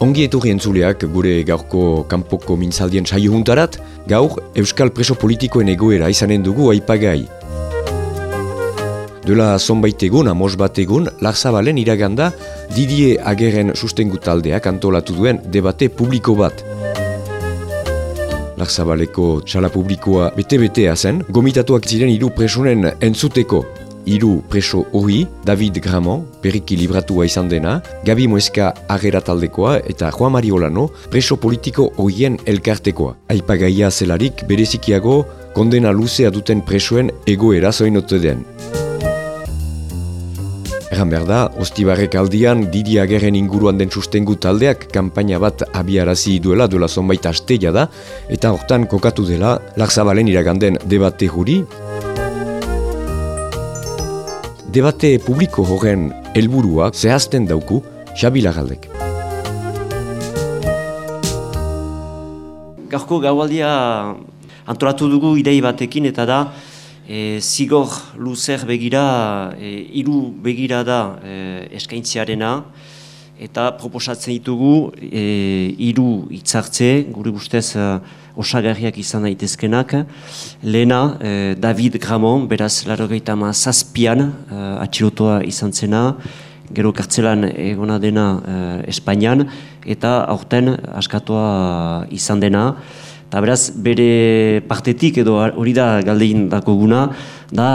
Ongi etorri entzuleak gure gaurko kanpoko mintzaldien saio juntarat, gaur Euskal Preso Politikoen egoera izanen dugu aipagai. Dela zonbait egun, amos bat egun, Larzabalen iraganda Didie Ageren sustengu taldeak antolatu duen debate publiko bat. Larzabaleko txala publikoa bete-betea zen, gomitatuak ziren hiru presonen entzuteko. Hiru preso hori, David Gramon, berriki libratua izan dena, Gabi Moeska agera taldekoa eta Juan Mariolano preso politiko horien elkartekoa. Aipagaia zelarik berezikiago kondena luzea duten presoen egoera zoinote den. Egan behar da, Ostibarrek aldian Didi Agerren inguruan den sustengu taldeak kanpaina bat abiarazi duela duela zonbait asteia da, eta hortan kokatu dela Larzabalen iraganden debate juri. Debate publiko horren helburua zehazten dauku Xabi Lagaldek. Gaurko gaualdia antolatu dugu idei batekin eta da e, zigor luzer begira, e, iru begira da e, eskaintziarena, eta proposatzen ditugu e, iru hitzartze, gure guztez e, osagarriak izan daitezkenak. Lena, e, David Gramon, beraz larogeita ma zazpian e, atxilotoa izan zena, gero kartzelan egona dena e, Espainian, eta aurten askatoa izan dena. Eta beraz, bere partetik edo hori da galdein dako guna, da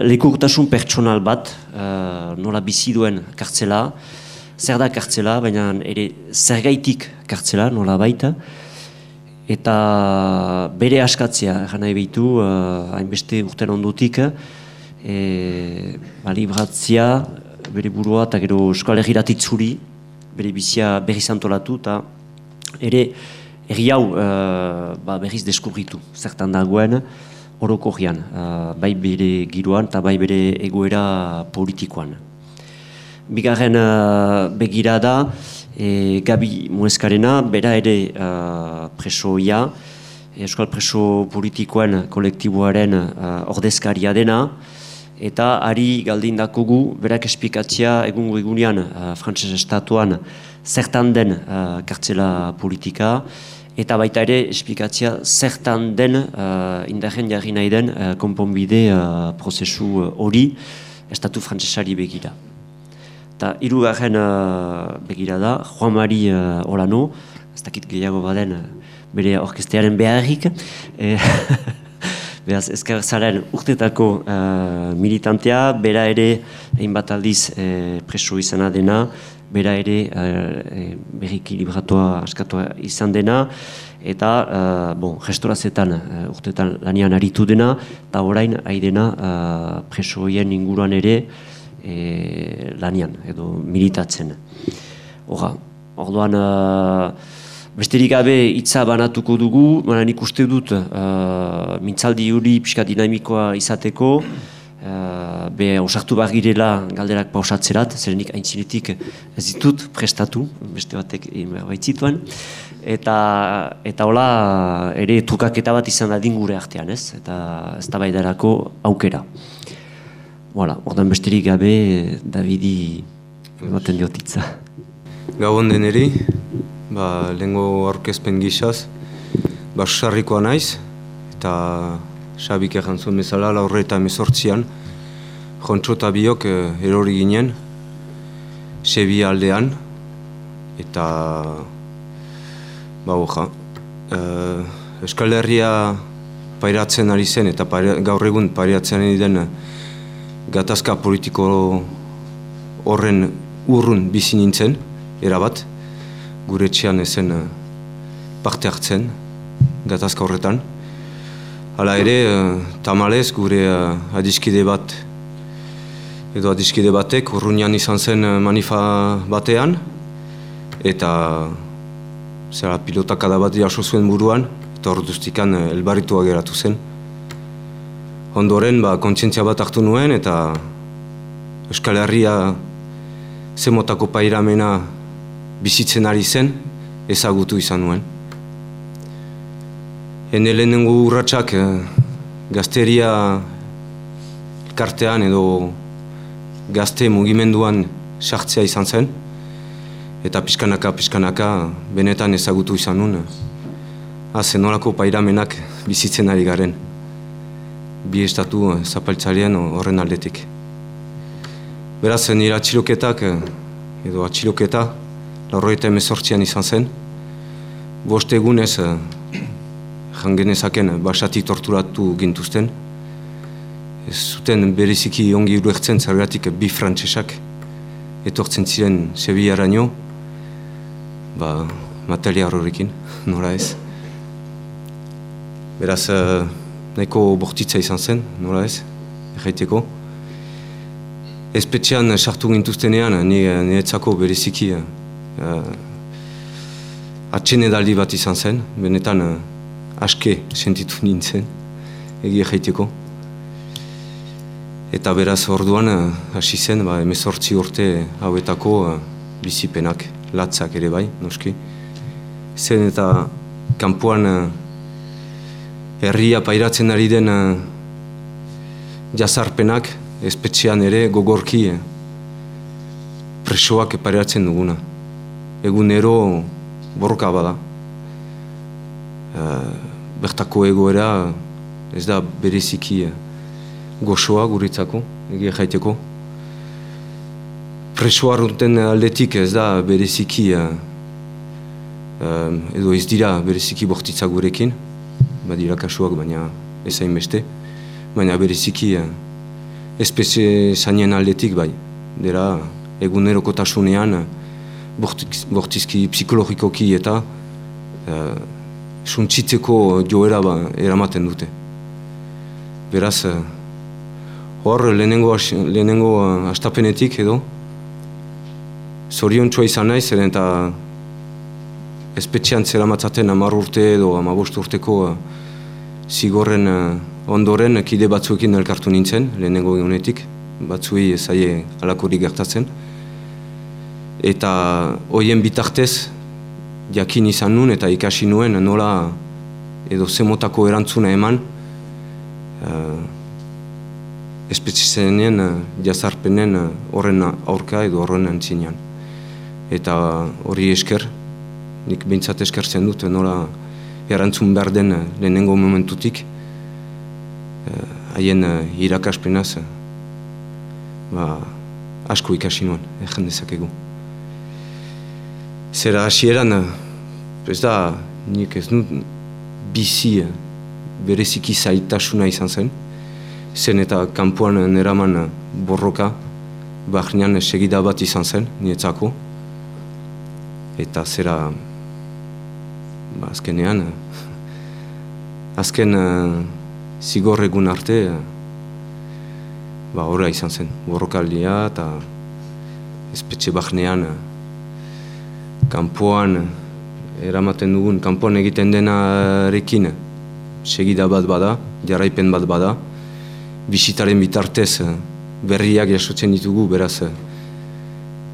lekurtasun pertsonal bat, uh, nola bizi duen kartzela, zer da kartzela, baina ere zer gaitik kartzela, nola baita, eta bere askatzea, eran nahi behitu, uh, hainbeste urten ondutik, e, ba, libratzia, bere burua eta gero eskoalegiratitzuri, bere bizia berri zantolatu, eta ere, Eri hau uh, ba, berriz deskubritu, zertan dagoen orokorrian, uh, bai bere giroan eta bai bere egoera politikoan. Bigarren uh, begira da, e, Gabi Mueskarena, bera ere uh, presoia, Euskal Preso Politikoen kolektiboaren uh, ordezkaria dena, eta ari galdin dakogu, berak espikatzia egungo egunean uh, Frantses Estatuan zertan den uh, kartzela politika, eta baita ere esplikatzia zertan den uh, indarren jarri nahi den uh, konponbide uh, prozesu hori uh, estatu frantzesari begira. Eta irugarren uh, begira da, Juan Mari uh, Olano, ez dakit gehiago baden uh, bere orkestearen beharrik, e, Beraz, ezker zaren urtetako uh, militantea, bera ere, egin bat aldiz uh, preso izana dena, bera ere uh, berriki libratua askatua izan dena, eta uh, bon, gestorazetan uh, urtetan lanian aritu dena, eta orain haidena uh, presoien inguruan ere e, lanian edo militatzen. Hora, orduan, uh, besterik gabe hitza banatuko dugu, baina nik uste dut uh, mintzaldi hori pixka dinamikoa izateko, Uh, be osartu behar girela galderak pausatzerat, zerenik aintzinetik ez ditut prestatu, beste batek baitzituan. Eta, eta hola ere trukaketa bat izan da gure artean, ez? Eta ez aukera. Voilà, ordan besterik gabe, Davidi ematen diotitza. Gabon deneri, ba, lehenko aurkezpen gizaz, basarrikoa naiz, eta Xabik zuen bezala, laurre eta emezortzian, jontxo eta biok eh, erori ginen, sebi aldean, eta, ba, oja, eh, Euskal Herria pairatzen ari zen, eta gaur egun pairatzen ari den gatazka politiko horren urrun bizi nintzen, erabat, gure txian ezen eh, parte hartzen, gatazka horretan. Hala ere, uh, tamalez gure uh, adiskide bat, edo adiskide batek urruñan izan zen manifa batean, eta zera pilotak adabat jaso zuen buruan, eta hor duztikan elbaritua geratu zen. Ondoren, ba, kontzientzia bat hartu nuen, eta Euskal Herria zemotako pairamena bizitzen ari zen, ezagutu izan nuen. Hene lehenengo urratxak eh, gazteria kartean edo gazte mugimenduan sartzea izan zen. eta pixkanaka, pixkanaka, benetan ezagutu izan nuen. Ha, zenolako pairamenak bizitzen ari garen. Bi estatu zapaltzalean horren aldetik. Beraz, nire atxiloketak, edo atxiloketa, laurroita emezortzian izan zen. Bost egunez, jangenezaken basati torturatu gintuzten. Ez zuten bereziki ongi uruertzen zergatik bi frantsesak etortzen ziren Sevillaraino, ba, materia horrekin, nola ez. Beraz, uh, nahiko bortitza izan zen, nola ez, erraiteko. Espetxean sartu gintuztenean, niretzako bereziki uh, atxene bat izan zen, benetan uh, aske sentitu nintzen, egia jaiteko. Eta beraz orduan hasi zen, ba, emezortzi urte hauetako uh, bizipenak latzak ere bai, noski. Zen eta kanpoan uh, herria pairatzen ari den uh, jazarpenak, espetxean ere gogorki uh, presoak pairatzen duguna. Egunero borroka bada. Uh, bertako egoera ez da bereziki uh, goxoa guritzako, egia jaiteko preso arrunten aldetik ez da bereziki uh, edo ez dira bereziki bortitzak gurekin badira kasuak baina ez beste baina bereziki uh, espeze zainen aldetik bai. Dira eguneroko tasunean bortizki psikologikoki eta uh, suntzitzeko joera ba, eramaten dute. Beraz hor lehenengo, lehenengo uh, astapenetik edo zorion izan nahi, zer eta espetxean zera matzaten amar urte edo amabost urteko uh, zigorren uh, ondoren kide batzuekin elkartu nintzen, lehenengo egunetik, batzuei ezaie alakorik gertatzen. Eta hoien bitartez, jakin izan nuen eta ikasi nuen nola edo zemotako erantzuna eman uh, espetxezenien uh, jazarpenen horren aurka edo horren antzinean eta hori esker, nik bintzat eskertzen dut, nola erantzun behar den lehenengo momentutik, eh, haien uh, irakaspenaz, ba, asko ikasi nuen, egen dezakegu. Zera hasieran, ez da, nik ez dut bizi bereziki zaitasuna izan zen, zen eta kanpoan neraman borroka, bahnean segida bat izan zen, nietzako, eta zera ba, azkenean azken uh, zigor egun arte ba horra izan zen borrokaldia eta espetxe bahnean kanpoan eramaten dugun kanpoan egiten denarekin segida bat bada jarraipen bat bada bisitaren bitartez berriak jasotzen ditugu beraz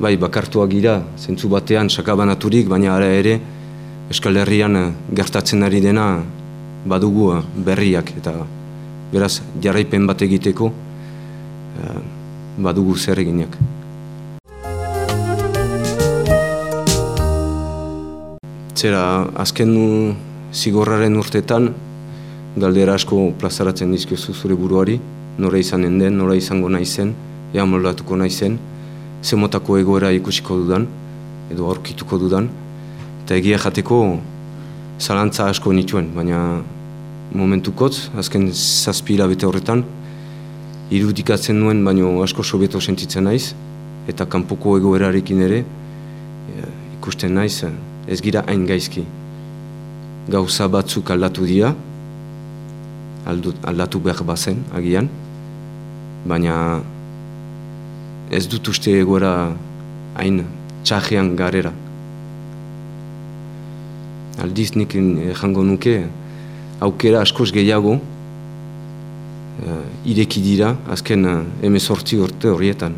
bai, bakartuak gira, zentzu batean, sakabanaturik, baina ara ere, Euskal Herrian eh, gertatzen ari dena badugu eh, berriak, eta beraz, jarraipen bat egiteko, eh, badugu zer eginak. Zera, azken zigorraren urtetan, galdera asko plazaratzen dizkiozu zure buruari, nora izanen den, nora izango nahi zen, ea moldatuko nahi zen, zemotako egoera ikusiko dudan, edo aurkituko dudan, eta egia jateko zalantza asko nituen, baina momentukotz, azken zazpila bete horretan, irudikatzen nuen, baino asko sobeto sentitzen naiz, eta kanpoko egoerarekin ere, e, ikusten naiz, ez gira hain gaizki. Gauza batzuk aldatu dira, aldatu behar bazen, agian, baina ez dut uste egora hain txajean garera. Aldiz nik jango nuke, aukera askoz gehiago uh, ireki dira azken uh, emezortzi orte horietan.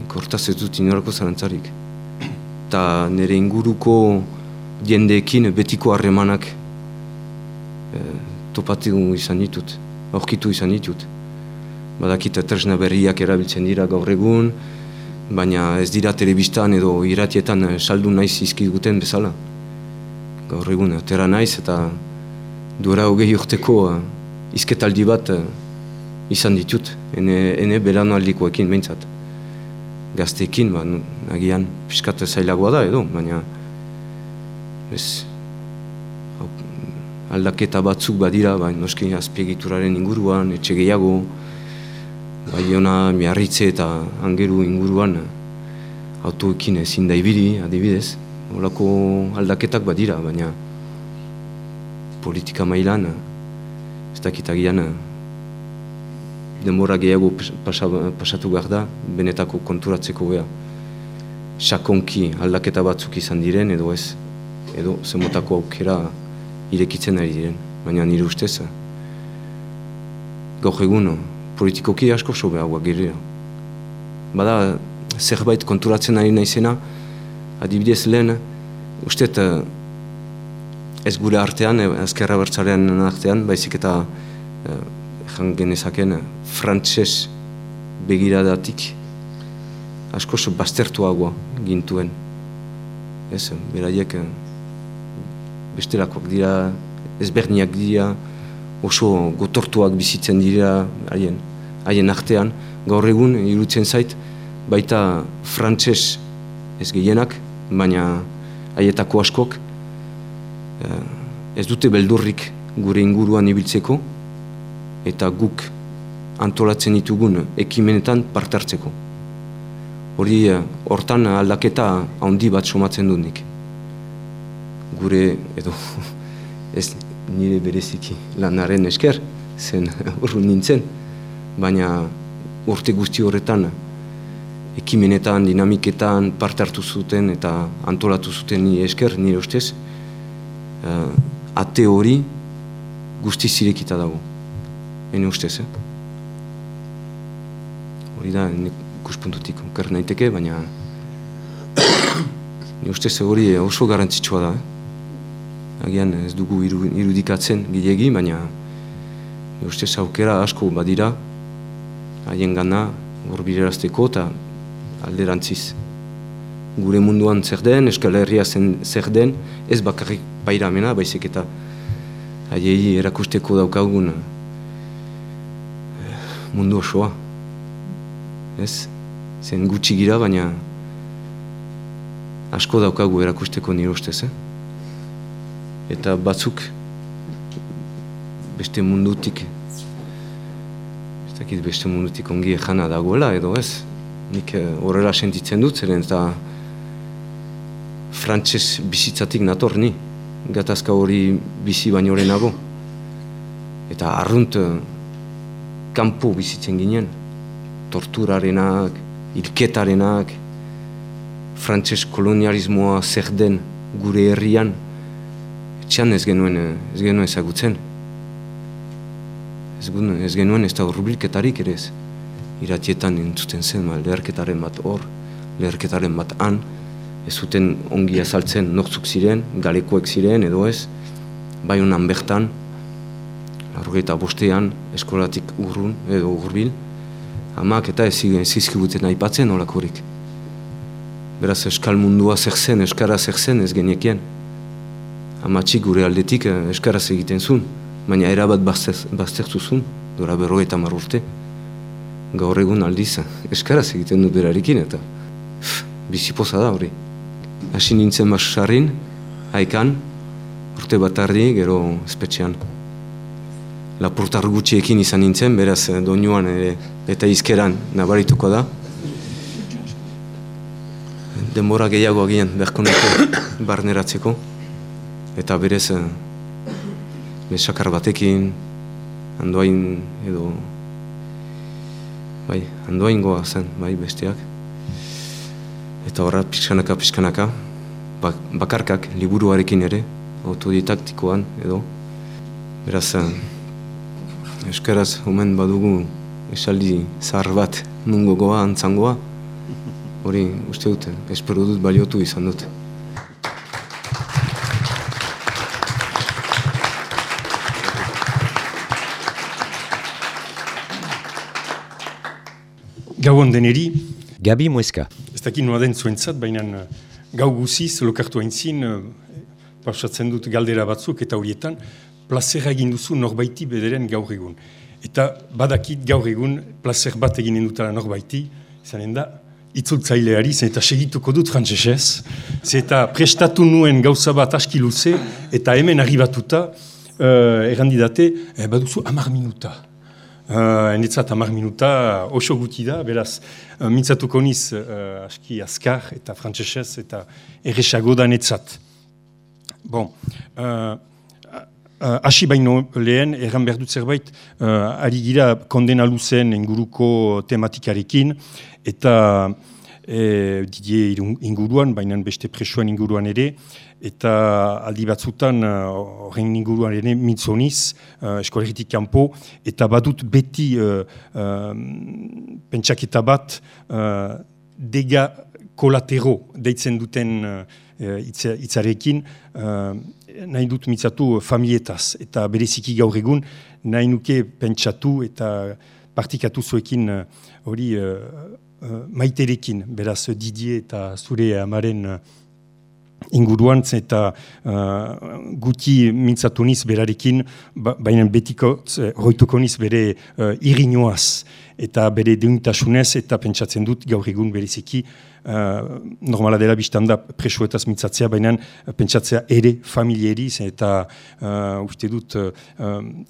Nik hortaz ez dut inorako zarantzarik. Ta nire inguruko jendeekin betiko harremanak uh, topatu izan ditut, aurkitu izan ditut badakit tresna berriak erabiltzen dira gaur egun, baina ez dira telebistan edo iratietan eh, saldu naiz izkiguten bezala. Gaur egun, atera naiz eta duera hogei urteko uh, izketaldi bat uh, izan ditut, ene, ene belan aldikoekin behintzat. Gazteekin, ba, nagian piskat zailagoa da edo, baina ez, aldaketa batzuk badira, ba, noski azpiegituraren inguruan, etxe gehiago, Baiona, miarritze eta angeru inguruan autoekin ezin da adibidez. Olako aldaketak badira, baina politika mailan ez dakitagian denbora gehiago pasatu behar da, benetako konturatzeko beha. Sakonki aldaketa batzuk izan diren edo ez, edo zemotako aukera irekitzen ari diren, baina nire ustez. Gaur egun, politikoki asko sobe hauak girera. Bada, zerbait konturatzen ari naizena, adibidez lehen, usteet eh, ez gure artean, ezkerra bertzaren artean, baizik eta jan genezaken frantses begiradatik asko so baztertuagoa gintuen. Ez, beraiek eh, bestelakoak dira, ezberniak dira, oso gotortuak bizitzen dira haien haien artean gaur egun irutzen zait baita frantses ez gehienak baina haietako askok eh, ez dute beldurrik gure inguruan ibiltzeko eta guk antolatzen ditugun ekimenetan partartzeko. Hori eh, hortan aldaketa handi bat somatzen dut nik. Gure edo ez nire bereziki lanaren esker, zen urrun nintzen, baina urte guzti horretan ekimenetan, dinamiketan parte hartu zuten eta antolatu zuten nire esker, nire ustez, uh, ate hori guzti zirekita dago, ene ustez, eh? Hori da, ikuspuntutik oker naiteke, baina nire ustez hori oso garantzitsua da, eh? agian ez dugu irudikatzen gilegi, baina uste aukera asko badira haien gana gorbilerazteko eta alderantziz. Gure munduan zer den, eskal herria zer den, ez bakarrik pairamena, baizik eta haiei erakusteko daukagun eh, mundu osoa. Ez, zen gutxi gira, baina asko daukagu erakusteko nire ustez, eh? eta batzuk beste mundutik ez dakit beste mundutik ongi ejana dagoela edo ez nik eh, horrela sentitzen dut zeren eta frantses bizitzatik nator ni gatazka hori bizi baino nago eta arrunt eh, kanpo bizitzen ginen torturarenak, ilketarenak frantses kolonialismoa zer den gure herrian etxean ez genuen, ez genuen ezagutzen. Ez, genuen ez da horbilketarik ere ez. Iratietan entzuten zen, ma, leherketaren bat hor, leherketaren bat han, ez zuten ongi azaltzen nortzuk ziren, galekoek ziren edo ez, bai honan bertan, larrogeita bostean, eskolatik urrun edo urbil, hamak eta ez zizkibuten aipatzen holakorik. Beraz, eskal mundua zer zen, eskara zer zen ez geniekien amatxik gure aldetik eh, eskaraz egiten zuen, baina erabat baztertu zuen, dora berro eta urte. Gaur egun aldiz, eskaraz egiten du berarekin eta bizipoza da hori. Hasi nintzen basarin, haikan, urte bat ardi, gero espetxean. Lapurtar gutxiekin izan nintzen, beraz eh, doinuan ere, eta izkeran nabarituko da. Denbora gehiago agian, berko barneratzeko eta berez mesakar batekin andoain edo bai, andoain goa zen, bai, besteak. Eta horra pixkanaka, pixkanaka bak, bakarkak, liburuarekin ere autodidaktikoan edo. Beraz eskaraz omen badugu esaldi zahar bat nungo goa, antzangoa. Hori uste dut, espero dut baliotu izan dut Gauan deneri, Gabi Mueska. Ez dakit noa den zuentzat, baina uh, gau guziz, lokartu hain zin, uh, pasatzen dut galdera batzuk eta horietan, plazera egin duzu norbaiti bederen gaur egun. Eta badakit gaur egun plazer bat egin dutela norbaiti, izanen da, itzultzaileari, zen eta segituko dut frantzesez, zen eta prestatu nuen gauza bat aski luze, eta hemen arribatuta, uh, errandidate, eh, baduzu amar minuta. Uh, Enetzat amar minuta oso guti da, beraz, uh, mintzatuko niz uh, aski askar eta frantzesez eta erresago da netzat. Bon, uh, hasi baino lehen, erran behar dut zerbait, uh, ari gira kondena luzen inguruko tematikarekin, eta e, Didier inguruan, baina beste presoan inguruan ere, eta aldi batzutan horren uh, inguruan ere mitzoniz, uh, eskolegitik kanpo, eta badut beti uh, uh, pentsaketa bat uh, dega kolatero deitzen duten uh, itzarekin, uh, nahi dut mitzatu familietaz, eta bereziki gaur egun, nahi nuke pentsatu eta partikatu zuekin hori uh, maiterekin, beraz Didier eta zure amaren uh, inguruan eta uh, guti mintzatu niz berarekin, ba, baina betiko hoituko niz bere uh, irinoaz eta bere deuntasunez eta pentsatzen dut gaur egun bereziki uh, normala dela biztan da presuetaz mintzatzea, baina pentsatzea ere familieri eta uh, uste dut uh,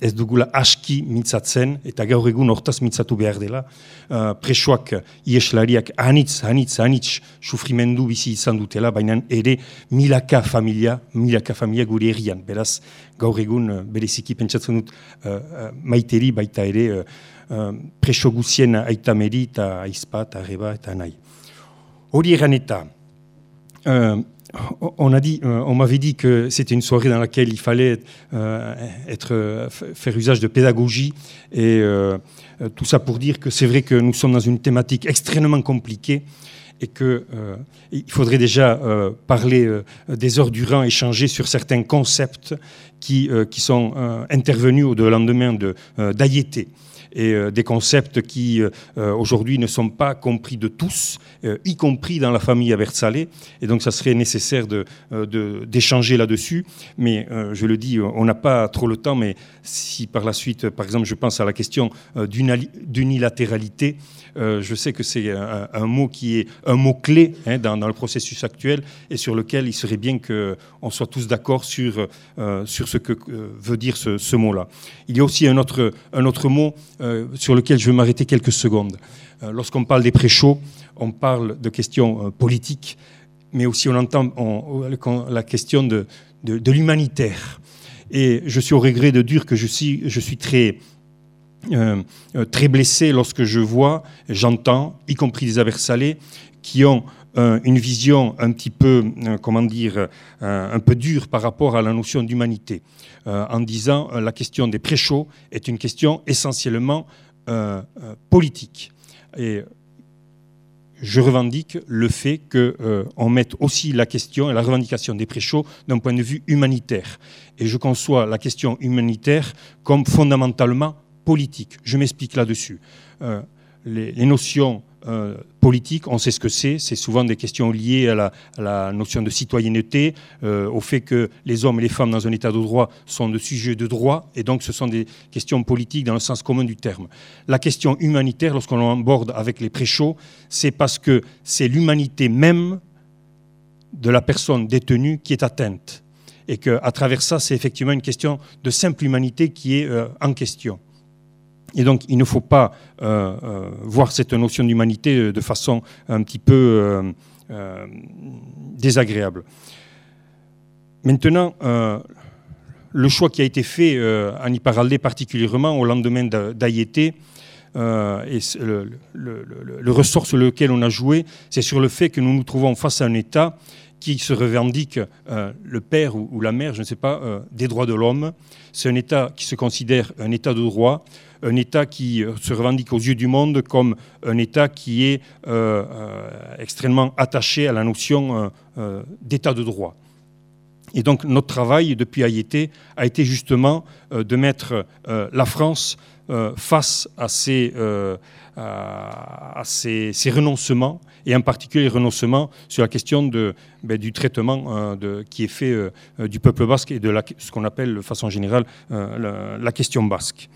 ez dugula aski mintzatzen eta gaur egun hortaz mintzatu behar dela. Uh, presoak ieslariak anitz, anitz, anitz sufrimendu bizi izan dutela, baina ere milaka familia, milaka familia gure errian. Beraz, gaur egun bereziki pentsatzen dut uh, maiteri baita ere preso guzien aita meri eta aizpa eta arreba eta nahi. Hori eran eta, euh, on euh, on m'avait dit que c'était une soirée dans laquelle il fallait faire usage de pédagogie. Et tout ça pour dire que c'est vrai que nous sommes dans une thématique extrêmement compliquée et qu'il euh, faudrait déjà parler des heures durant, échanger sur certains concepts qui, sont intervenus au lendemain d'Ayété et euh, des concepts qui euh, aujourd'hui ne sont pas compris de tous, euh, y compris dans la famille Abertzale. Et donc ça serait nécessaire d'échanger de, là-dessus. Mais je le dis, on n'a pas trop le temps, mais si par la suite, par exemple, je pense à la question d'unilatéralité, euh, je sais que c'est un, mot qui est un mot clé hein, dans, le processus actuel et sur lequel il serait bien qu'on soit tous d'accord sur, euh, sur ce que euh, veut dire ce, mot-là. Il y a aussi un autre, un autre mot sur lequel je veux m'arrêter quelques secondes. Lorsqu'on parle des pré-chauds, on parle de questions politiques, mais aussi on entend la question de, de, de l'humanitaire. Et je suis au regret de dire que je suis, je suis très euh, euh, très blessé lorsque je vois, j'entends, y compris des Aversalais, qui ont euh, une vision un petit peu, comment dire, un peu dure par rapport à la notion d'humanité, en disant la question des préchauds est une question essentiellement politique. Et je revendique le fait qu'on mette aussi la question et la revendication des préchauds d'un point de vue humanitaire. Et je conçois la question humanitaire comme fondamentalement politique. Je m'explique là-dessus. Euh, les, notions euh, politiques, on sait ce que c'est. C'est souvent des questions liées à la, notion de citoyenneté, euh, au fait que les hommes et les femmes dans un état de droit sont de sujets de droit, et donc ce sont des questions politiques dans le sens commun du terme. La question humanitaire, lorsqu'on l'aborde avec les préchauds, c'est parce que c'est l'humanité même de la personne détenue qui est atteinte. Et qu'à travers ça, c'est effectivement une question de simple humanité qui est en question. Et donc, il ne faut pas euh, euh, voir cette notion d'humanité de façon un petit peu euh, désagréable. Maintenant, le choix qui a été fait en y parler particulièrement au lendemain d'Aïété, et le, ressort sur lequel on a joué, c'est sur le fait que nous nous trouvons face à un État qui se revendique le père ou, la mère, je ne sais pas, des droits de l'homme. C'est un État qui se considère un État de droit, un État qui euh, se revendique aux yeux du monde comme un État qui est euh, euh, extrêmement attaché à la notion d'État de droit. Et donc notre travail depuis Haïti a été justement de mettre la France face à ces, renoncements, et en particulier les renoncements sur la question ben, du traitement qui est fait du peuple basque et de ce qu'on appelle de façon générale la question basque.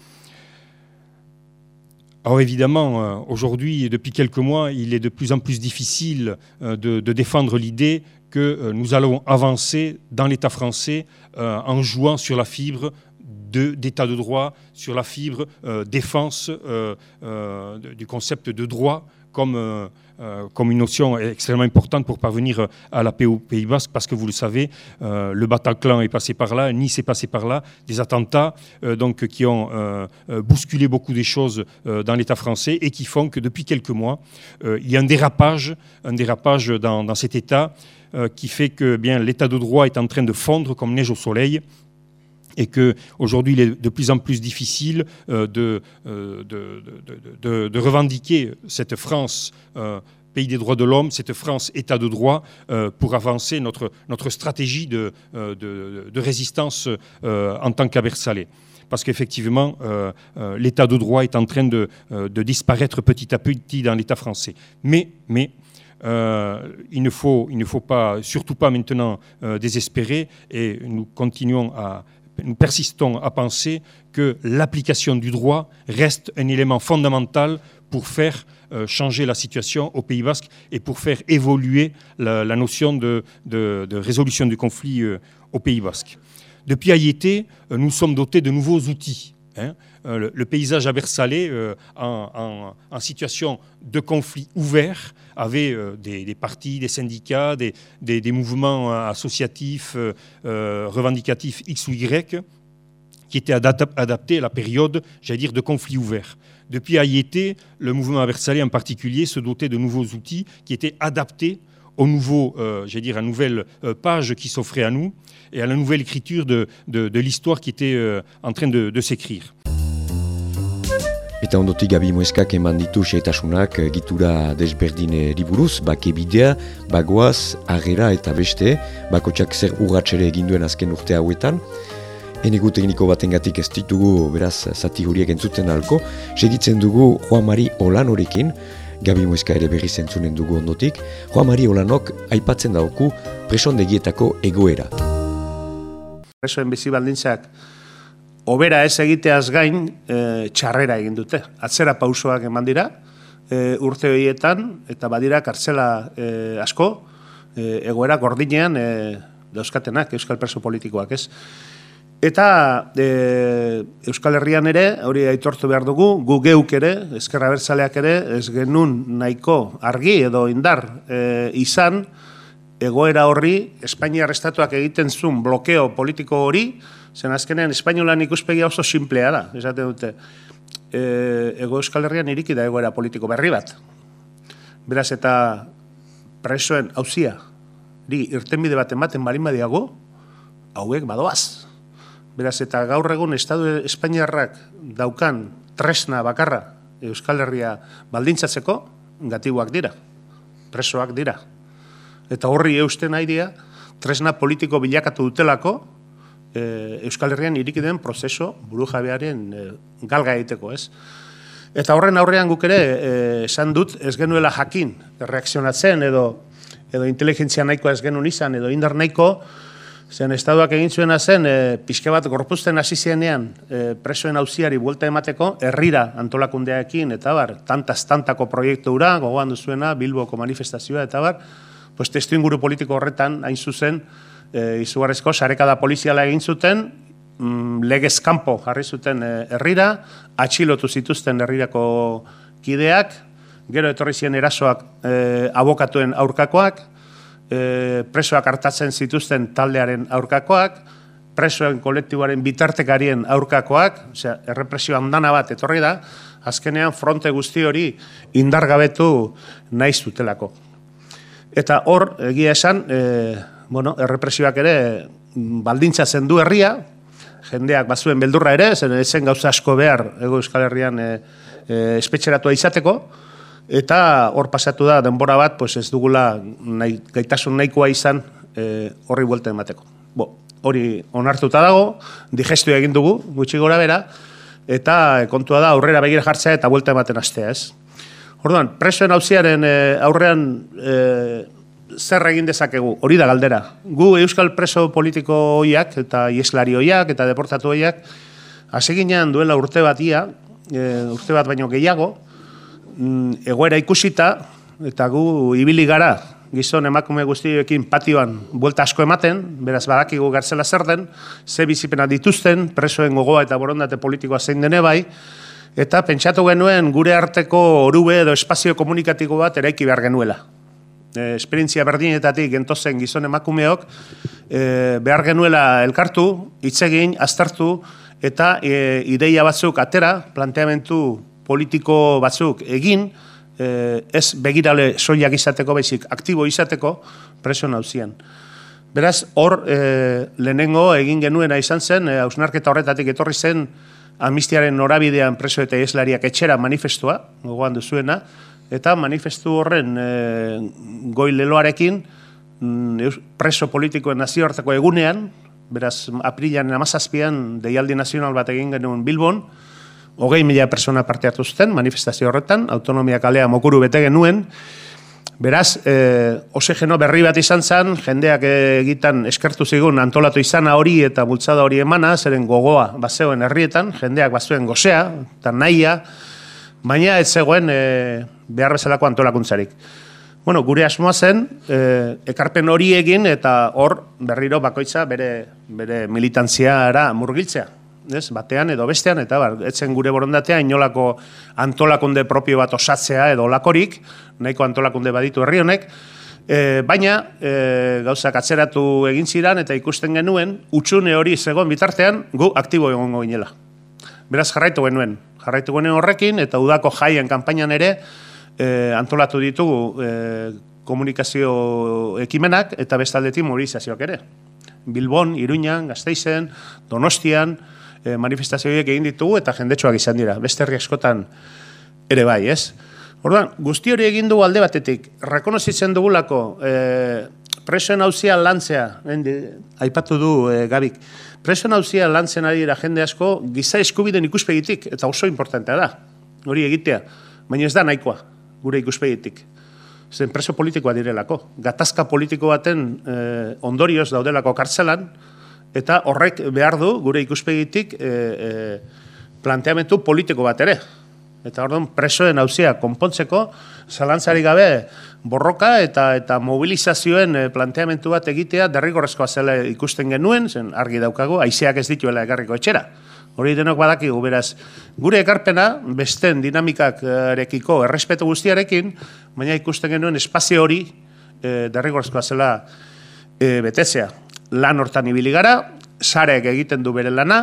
Alors évidemment, euh, aujourd'hui, depuis quelques mois, il est de plus en plus difficile euh, de, défendre l'idée que euh, nous allons avancer dans l'État français en jouant sur la fibre d'état de, droit, sur la fibre défense du concept de droit comme, euh, euh, comme une notion extrêmement importante pour parvenir à la paix au Pays Basque, parce que vous le savez, euh, le Bataclan est passé par là, Nice est passé par là, des attentats donc, qui ont bousculé beaucoup des choses dans l'État français et qui font que depuis quelques mois, il y a un dérapage, un dérapage dans, dans cet État qui fait que bien l'état de droit est en train de fondre comme neige au soleil et qu'aujourd'hui il est de plus en plus difficile euh, de, euh, de, revendiquer cette France euh, pays des droits de l'homme, cette France État de droit, pour avancer notre, notre stratégie de, résistance en tant qu'Abersalais parce qu'effectivement, l'état de droit est en train de, disparaître petit à petit dans l'état français. Mais, mais il, ne faut, il ne faut pas, surtout pas maintenant désespérer, et nous continuons à, nous persistons à penser que l'application du droit reste un élément fondamental pour faire euh, changer la situation au Pays Basque et pour faire évoluer la, notion de, résolution du conflit euh, au Pays Basque. Depuis Haïti, euh, nous sommes dotés de nouveaux outils. Hein. Le, paysage abersalé en, en, situation de conflit ouvert avait des, partis, des syndicats, des, des, mouvements associatifs, revendicatifs X ou Y qui étaient adaptés à la période, j'allais dire, de conflit ouvert. Depuis Haïti, le mouvement abersalé en particulier se dotait de nouveaux outils qui étaient adaptés aux nouveaux, euh, j'allais dire, à nouvelles euh, pages qui s'offraient à nous et à la nouvelle écriture de, l'histoire qui était euh, en train de s'écrire. Eta ondotik gabi moeskak eman ditu xeetasunak gitura desberdine liburuz, bake bidea, bagoaz, agera eta beste, bakotxak zer urratxere eginduen azken urte hauetan. Enegu tekniko batengatik ez ditugu beraz zati horiek entzuten alko, segitzen dugu Juan Mari Olanorekin, Gabi Mueska ere berri zentzunen dugu ondotik, Juan Mari Olanok aipatzen dauku presondegietako egoera. Presoen bizi baldintzak obera ez egiteaz gain e, txarrera egin dute. Atzera pausoak eman dira, e, urte horietan, eta badira kartzela e, asko, e, egoera gordinean e, dauzkatenak, euskal preso politikoak ez. Eta e, Euskal Herrian ere, hori aitortu behar dugu, gu geuk ere, ezkerra bertzaleak ere, ez genun nahiko argi edo indar e, izan, egoera horri, Espainiar Estatuak egiten zuen blokeo politiko hori, zen azkenean Espainolan ikuspegia oso simplea da, esate dute, e, ego Euskal Herrian iriki da egoera politiko berri bat. Beraz eta presoen hauzia, irtenbide bat ematen balin badiago, hauek badoaz. Beraz, eta gaur egun Estadu Espainiarrak daukan tresna bakarra Euskal Herria baldintzatzeko, gatibuak dira, presoak dira. Eta horri eusten nahi dira, tresna politiko bilakatu dutelako e, Euskal Herrian irikiden prozeso buru jabearen e, galga egiteko, ez? Eta horren aurrean guk ere, e, esan dut, ez genuela jakin, reakzionatzen edo edo inteligentzia nahiko ez genuen izan, edo indar nahiko, Zen, estaduak egin zuena zen, e, pixke bat gorpuzten hasi zienean e, presoen hauziari buelta emateko, herrira antolakundeakin, eta bar, tantaz tantako proiektu ura, gogoan duzuena, Bilboko manifestazioa, eta bar, pues, testu inguru politiko horretan, hain zuzen, e, izugarrezko, sarekada poliziala egin zuten, mm, legez kanpo jarri zuten e, herrira, atxilotu zituzten herrirako kideak, gero etorri ziren erasoak e, abokatuen aurkakoak, e, presoak hartatzen zituzten taldearen aurkakoak, presoen kolektiboaren bitartekarien aurkakoak, osea, errepresio handana bat etorri da, azkenean fronte guzti hori indargabetu nahi zutelako. Eta hor, egia esan, e, bueno, errepresioak ere baldintzatzen du herria, jendeak bazuen beldurra ere, zen, zen gauza asko behar ego euskal herrian e, e, espetxeratua izateko, Eta hor pasatu da denbora bat, pues ez dugula nahi, gaitasun nahikoa izan e, horri buelta emateko. Bo, hori onartuta dago, digestu egin dugu, gutxi gora bera, eta kontua da aurrera begira jartzea eta buelta ematen astea, ez? Orduan, presoen hauziaren aurrean e, zer egin dezakegu, hori da galdera. Gu euskal preso politiko hoiak eta ieslari hoiak eta deportatu hoiak, haseginean duela urte batia, e, urte bat baino gehiago, mm, egoera ikusita, eta gu ibili gara, gizon emakume guztioekin patioan buelta asko ematen, beraz badakigu gartzela zer den, ze bizipena dituzten, presoen gogoa eta borondate politikoa zein dene bai, eta pentsatu genuen gure arteko orube edo espazio komunikatiko bat eraiki behar genuela e, esperientzia berdinetatik gentozen gizon emakumeok e, behar genuela elkartu, hitzegin, aztertu eta e, ideia batzuk atera, planteamentu politiko batzuk egin, e, ez begirale soiak izateko, baizik aktibo izateko preso nauzian. Beraz, hor e, lehenengo egin genuena izan zen, e, hausnarketa horretatik etorri zen, amistiaren norabidean preso eta eslariak etxera manifestua, gogoan duzuena, eta manifestu horren e, goi leloarekin mm, preso politikoen nazioarteko egunean, beraz aprilan amazazpian deialdi nazional bat egin genuen Bilbon, hogei mila persona parte hartu zuten manifestazio horretan, autonomia kalea mokuru bete genuen, Beraz, e, oxigeno berri bat izan zen, jendeak egitan eskertu zigun antolatu izana hori eta bultzada hori emana, zeren gogoa bazeoen herrietan, jendeak bazuen gozea, eta nahia, baina ez zegoen e, behar bezalako antolakuntzarik. Bueno, gure asmoa zen, e, ekarpen hori egin eta hor berriro bakoitza bere, bere militantziara murgiltzea. Ez, batean edo bestean, eta bar, etzen gure borondatea, inolako antolakunde propio bat osatzea edo lakorik, nahiko antolakunde baditu herri honek, e, baina e, gauzak atzeratu egin ziran eta ikusten genuen, utxune hori zegoen bitartean, gu aktibo egongo ginela. Beraz jarraitu genuen, jarraitu genuen horrekin, eta udako jaien kanpainan ere, e, antolatu ditugu e, komunikazio ekimenak eta bestaldetik mobilizazioak ere. Bilbon, Iruñan, Gasteizen, Donostian, e, manifestazioiek egin ditugu eta jendetsuak izan dira. Beste herri askotan ere bai, ez? Orduan, guzti hori egin dugu alde batetik, rekonozitzen dugulako e, presoen hauzia lantzea, endi, aipatu du e, Gabik, presoen hauzia lantzen ari dira jende asko giza eskubiden ikuspegitik, eta oso importantea da, hori egitea, baina ez da nahikoa gure ikuspegitik. Zen preso politikoa direlako. Gatazka politiko baten eh, ondorioz daudelako kartzelan, eta horrek behar du gure ikuspegitik eh, eh, planteamentu politiko bat ere. Eta orduan presoen hauzia konpontzeko, zalantzari gabe borroka eta eta mobilizazioen eh, planteamentu bat egitea derrigorrezkoa zela ikusten genuen, zen argi daukagu, haizeak ez dituela egarriko etxera. Hori denok badakigu, beraz, gure ekarpena, besten dinamikarekiko errespetu guztiarekin, baina ikusten genuen espazio hori e, derrigorezkoa zela e, betezea. Lan hortan ibili gara, sarek egiten du bere lana,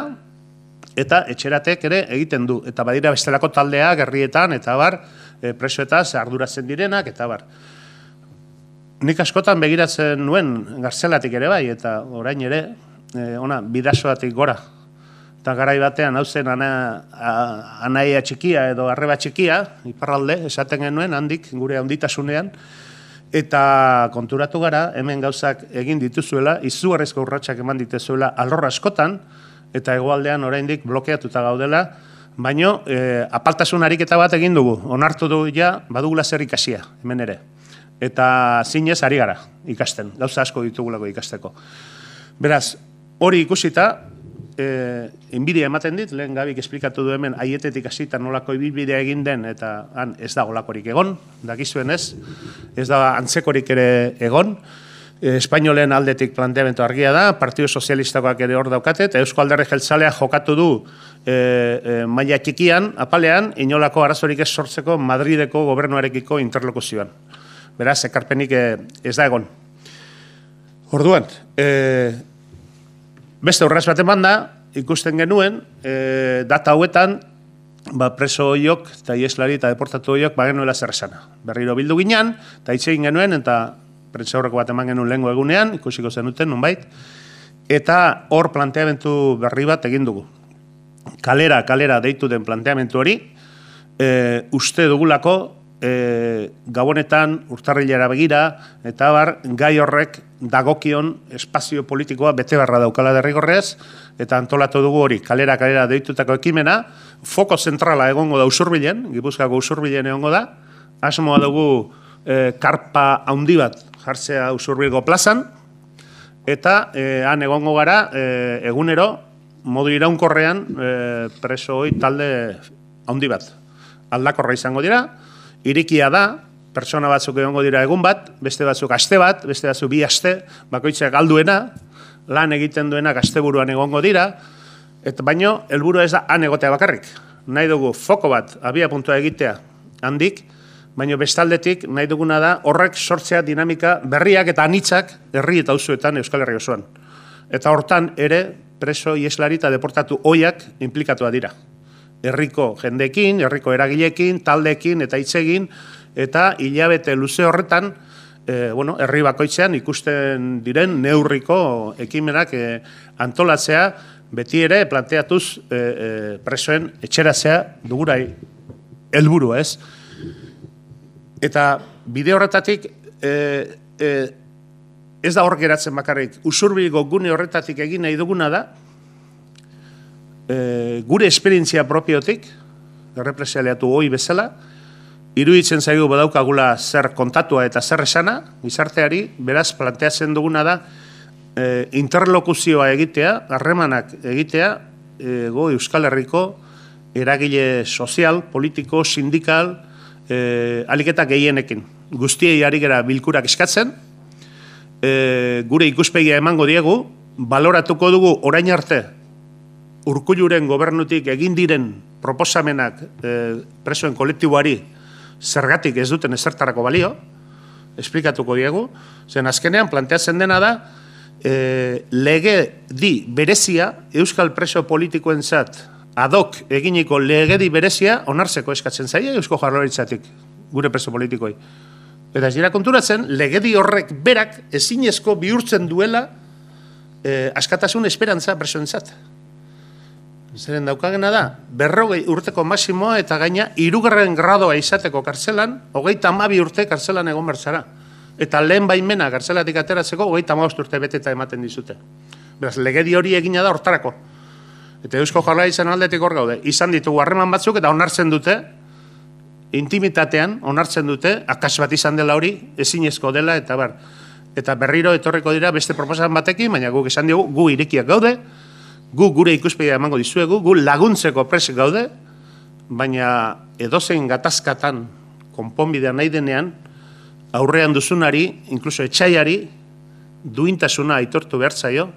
eta etxeratek ere egiten du. Eta badira bestelako taldea, gerrietan, eta bar, e, presoetaz arduratzen direnak, eta bar. Nik askotan begiratzen nuen garzelatik ere bai, eta orain ere, e, ona, bidasoatik gora, eta garai batean hau zen ana, anaia txikia edo arreba txikia, iparralde, esaten genuen, handik, gure handitasunean, eta konturatu gara, hemen gauzak egin dituzuela, izugarrezko urratsak eman dituzuela alror askotan, eta hegoaldean oraindik blokeatuta gaudela, baino e, apaltasun ariketa bat egin dugu, onartu du ja, badugula zer ikasia, hemen ere. Eta zinez ari gara ikasten, gauza asko ditugulako ikasteko. Beraz, hori ikusita, eh inbidia ematen dit, lehen gabik esplikatu du hemen aietetik hasita nolako ibilbidea egin den eta han ez da olakorik egon, dakizuen ez, ez da antzekorik ere egon, e, Espainolen aldetik planteamentu argia da, Partido Sozialistakoak ere hor daukate, eta Eusko Alderre Jeltzalea jokatu du e, e, maila txikian, apalean, inolako arazorik ez sortzeko Madrideko gobernuarekiko interlokuzioan. Beraz, ekarpenik ez da egon. Orduan, e, Beste horraz bat eman da, ikusten genuen, e, data hauetan, ba, preso hoiok, eta ieslari eta deportatu hoiok, ba genuela zer esana. Berriro bildu ginean, eta itxegin genuen, eta prentsa horreko bat eman genuen lehenko egunean, ikusiko zenuten, nunbait, eta hor planteamentu berri bat egin dugu. Kalera, kalera deitu den planteamentu hori, e, uste dugulako e, gabonetan urtarrilera begira, eta bar, gai horrek dagokion espazio politikoa bete barra daukala derrigorrez, eta antolatu dugu hori kalera kalera deitutako ekimena, foko zentrala egongo da usurbilen, gipuzkako usurbilen egongo da, asmoa dugu e, karpa handi bat jartzea usurbilgo plazan, eta e, han egongo gara e, egunero modu iraunkorrean e, preso hoi talde handi bat. Aldakorra izango dira, irikia da, pertsona batzuk egongo dira egun bat, beste batzuk aste bat, beste batzuk bi aste, bakoitzak galduena, lan egiten duena gazteburuan egongo dira, eta baino, helburu ez da han egotea bakarrik. Nahi dugu foko bat, abia puntua egitea handik, baino bestaldetik nahi duguna da horrek sortzea dinamika berriak eta anitzak herri eta usuetan Euskal Herri osoan. Eta hortan ere preso ieslari eta deportatu oiak implikatua dira herriko jendekin, herriko eragilekin, taldekin eta hitzegin eta hilabete luze horretan e, bueno, herri bakoitzean ikusten diren neurriko ekimenak e, antolatzea beti ere planteatuz e, e, presoen etxeratzea dugurai helburu ez. Eta bide horretatik e, e, ez da hor geratzen bakarrik, usurbilgo gune horretatik egin nahi duguna da, e, gure esperientzia propiotik, errepresialeatu hoi bezala, iruditzen zaigu badaukagula zer kontatua eta zer esana, gizarteari, beraz planteatzen duguna da, e, interlokuzioa egitea, harremanak egitea, e, go Euskal Herriko, eragile sozial, politiko, sindikal, e, aliketa gehienekin. Guztiei ari gera bilkurak eskatzen, e, gure ikuspegia emango diegu, baloratuko dugu orain arte urkulluren gobernutik egin diren proposamenak e, presoen kolektiboari zergatik ez duten ezertarako balio, esplikatuko diegu, zen azkenean planteatzen dena da, e, lege di berezia, Euskal preso politikoen zat, adok eginiko lege di berezia, onartzeko eskatzen zaia Eusko Jarloritzatik, gure preso politikoi. Eta ez dira konturatzen, legedi horrek berak ezinezko bihurtzen duela e, askatasun esperantza presoentzat. Zeren daukagena da, berrogei urteko masimoa eta gaina irugarren gradoa izateko kartzelan, hogeita amabi urte kartzelan egon bertzara. Eta lehen baimena kartzelatik ateratzeko, hogeita amabost urte beteta ematen dizute. Beraz, legedi hori egina da hortarako. Eta Eusko Jarla izan aldetik hor gaude. Izan ditugu harreman batzuk eta onartzen dute, intimitatean onartzen dute, akas bat izan dela hori, ezinezko dela, eta bar. Eta berriro etorreko dira beste proposan batekin, baina guk esan dugu, gu irikiak gaude, gu gure ikuspegia emango dizuegu, gu laguntzeko pres gaude, baina edozein gatazkatan konponbidea nahi denean, aurrean duzunari, inkluso etxaiari, duintasuna aitortu behar zaio,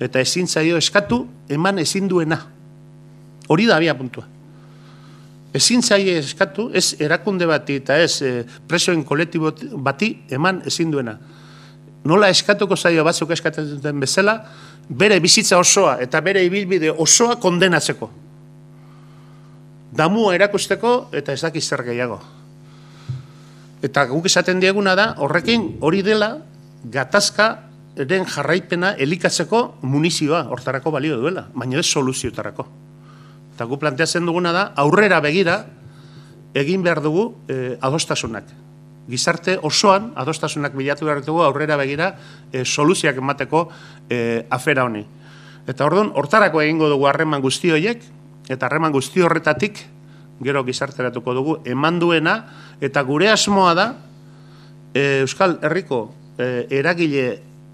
eta ezin zaio eskatu eman ezin duena. Hori da abia puntua. Ezin zaio eskatu, ez erakunde bati eta ez e, presoen kolektibo bati eman ezin duena. Nola eskatuko zaio batzuk eskatzen duten bezala, bere bizitza osoa eta bere ibilbide osoa kondenatzeko. Damua erakusteko eta ez dakiz zer gehiago. Eta guk esaten dieguna da, horrekin hori dela gatazka eren jarraipena elikatzeko munizioa hortarako balio duela, baina ez soluziotarako. Eta gu planteatzen duguna da, aurrera begira egin behar dugu eh, adostasunak. Gizarte osoan adostasunak bilatu behar dugu aurrera begira e, soluziak emateko e, afera honi. Eta orduan, hortarako egingo dugu harreman guzti horiek, eta harreman guzti horretatik, gero gizarteratuko dugu, eman duena, eta gure asmoa da, e, Euskal Herriko e, eragile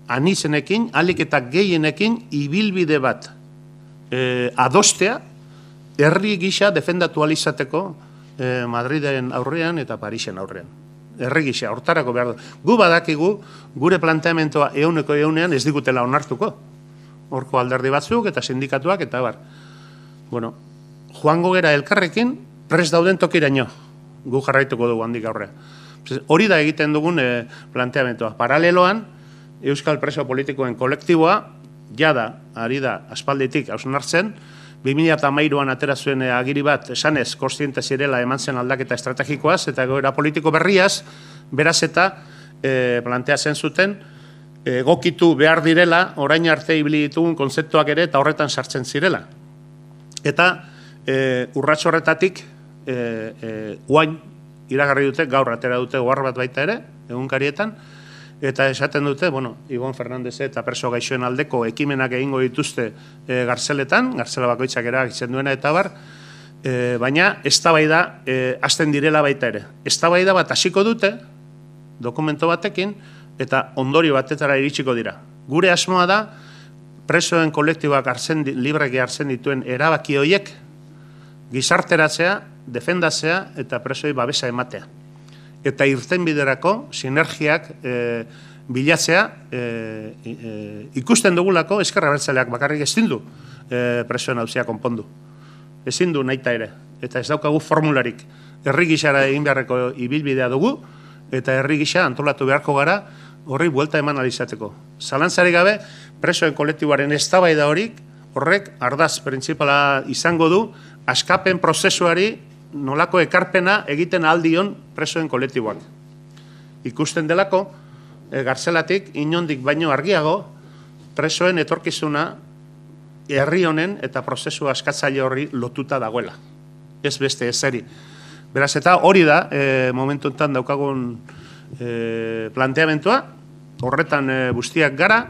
anizenekin, alik eta gehienekin, ibilbide bat e, adostea, herri gisa defendatu alizateko e, Madriden aurrean eta Parisen aurrean. Herri gisa, hortarako behar du. Gu badakigu, gure planteamentoa euneko eunean ez digutela onartuko. Horko alderdi batzuk eta sindikatuak eta bar. Bueno, joango gera elkarrekin, pres dauden tokiraino. Gu jarraituko dugu handik aurrea. Hori da egiten dugun e, planteamentoa. Paraleloan, Euskal Preso Politikoen kolektiboa, jada, ari da, aspalditik hausnartzen, 2008an atera zuen eh, agiri bat, esanez, kostiente zirela eman zen aldaketa estrategikoaz, eta goera politiko berriaz, beraz eta e, planteatzen zuten, egokitu behar direla, orain arte ibili ditugun konzeptuak ere, eta horretan sartzen zirela. Eta e, urratxo horretatik, e, e, uain, iragarri dute, gaur atera dute ohar bat baita ere, egunkarietan, eta esaten dute, bueno, Ibon Fernandez eta preso gaixoen aldeko ekimenak egingo dituzte e, garzeletan, garzela bakoitzak eragitzen duena eta bar, e, baina ez da e, hasten direla baita ere. Ez bat hasiko dute, dokumento batekin, eta ondorio batetara iritsiko dira. Gure asmoa da, presoen kolektiboak arzen, libreki hartzen dituen erabaki horiek, gizarteratzea, defendazea eta presoi babesa ematea eta irten biderako sinergiak e, bilatzea e, e, ikusten dugulako eskerra bertzaleak bakarrik ezin du e, presoen hauzia konpondu. Ezin du naita ere. Eta ez daukagu formularik. Herri gixara egin beharreko ibilbidea dugu eta herri gisa antolatu beharko gara horri buelta eman alizateko. Zalantzari gabe, presoen kolektiboaren eztabaida horik, horrek ardaz printzipala izango du, askapen prozesuari nolako ekarpena egiten aldion presoen kolektiboak. Ikusten delako, e, garzelatik, inondik baino argiago, presoen etorkizuna herri honen eta prozesu askatzaile horri lotuta dagoela. Ez beste ezeri. Beraz, eta hori da, e, momentu enten daukagun e, planteamentua, horretan e, guztiak gara,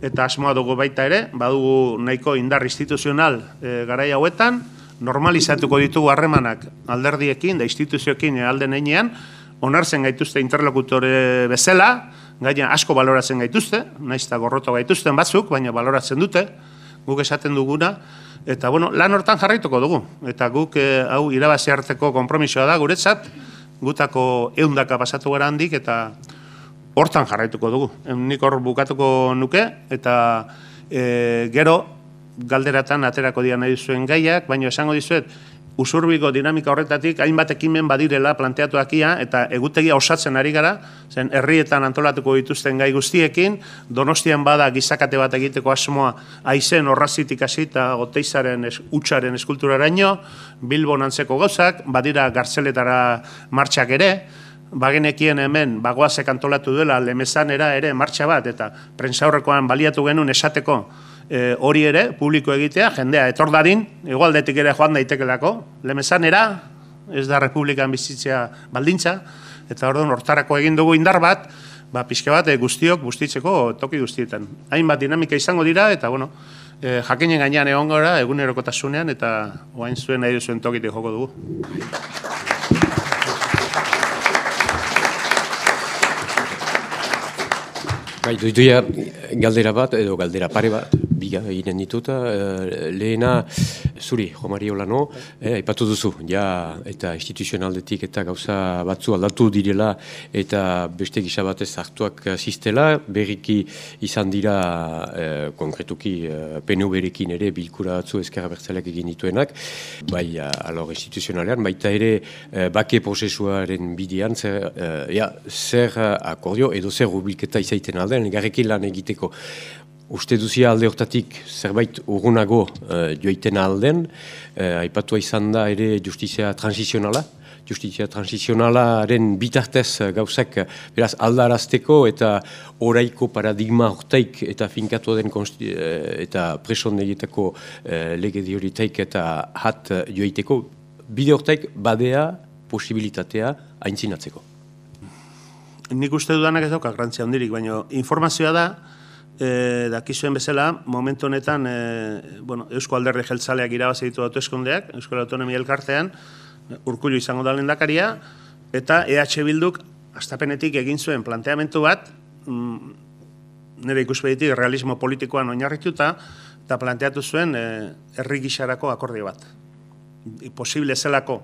eta asmoa dugu baita ere, badugu nahiko indar instituzional e, garai hauetan, normalizatuko ditugu harremanak alderdiekin da instituzioekin alden einean, onartzen gaituzte interlokutore bezala, gaina asko baloratzen gaituzte, naiz eta gorroto gaituzten batzuk, baina baloratzen dute, guk esaten duguna, eta bueno, lan hortan jarraituko dugu, eta guk eh, hau irabazi harteko konpromisoa da guretzat, gutako eundaka pasatu gara handik, eta hortan jarraituko dugu. Nik hor bukatuko nuke, eta e, gero galderatan aterako dira nahi zuen gaiak, baina esango dizuet, usurbiko dinamika horretatik hainbat ekimen badirela planteatuakia eta egutegia osatzen ari gara, zen herrietan antolatuko dituzten gai guztiekin, donostian bada gizakate bat egiteko asmoa aizen horrazitik hasi eta goteizaren es, utxaren eskulturaraino, Bilbon antzeko gozak, badira gartzeletara martxak ere, bagenekien hemen bagoazek antolatu duela lemezanera ere martxa bat eta prensaurrekoan baliatu genuen esateko e, hori ere, publiko egitea, jendea etordadin, igualdetik ere joan daitekelako, lemezanera, ez da republikan bizitzea baldintza, eta orduan hortarako egin dugu indar bat, ba, pixke bat e, guztiok guztitzeko toki guztietan. Hainbat dinamika izango dira, eta bueno, e, jakinen gainean egon gara, egunerokotasunean, eta oain zuen nahi duzuen tokitik joko dugu. Bai, duiduia galdera bat, edo galdera pare bat, biga eginen dituta, uh, lehena, zuri, Jomari Olano, eh, ipatu duzu, ja, eta instituzionaldetik eta gauza batzu aldatu direla, eta beste gisa batez hartuak ziztela, berriki izan dira, eh, konkretuki, eh, penu berekin ere, bilkura batzu ezkerra bertzalek egin dituenak, bai, alor, instituzionalean, baita ere, eh, bake prozesuaren bidean, zer, uh, ja, zer akordio, edo zer rubilketa izaiten alde, aldean, garrekin lan egiteko. Uste duzia alde hortatik zerbait urgunago uh, joiten alden, uh, aipatua izan da ere justizia transizionala, justizia transizionalaren bitartez gauzak beraz aldarazteko eta oraiko paradigma hortaik eta finkatu den eta preson egiteko uh, lege dioritaik eta hat joiteko, bide hortaik badea posibilitatea aintzinatzeko. Nik uste dudanak ez dauka grantzia hondirik, baina informazioa da, e, dakizuen bezala, momentu honetan, e, bueno, Eusko Alderri Jeltzaleak irabazi ditu datu eskondeak, Eusko Autonomia Elkartean, urkullu izango da dakaria, eta EH Bilduk, astapenetik egin zuen planteamentu bat, mm, nire ikuspeditik realismo politikoan oinarrituta, eta planteatu zuen e, herri gixarako akordio bat. Posible zelako,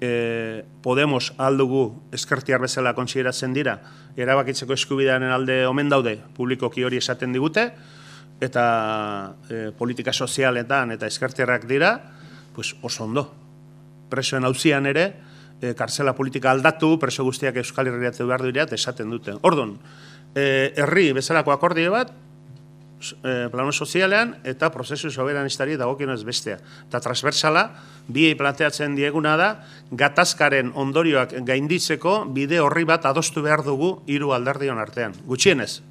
e, Podemos aldugu eskertiar bezala konsideratzen dira, erabakitzeko eskubidearen alde omen daude, publikoki hori esaten digute, eta e, politika sozialetan eta eskertiarrak dira, pues oso ondo. Presoen hauzian ere, e, karzela politika aldatu, preso guztiak euskal herriatu behar dira, esaten dute. Ordon, e, herri bezalako akordio bat, e, plano sozialean eta prozesu soberanistari dagokien ez bestea. Eta transversala, biei planteatzen dieguna da, gatazkaren ondorioak gainditzeko bide horri bat adostu behar dugu hiru alderdion artean. Gutxienez,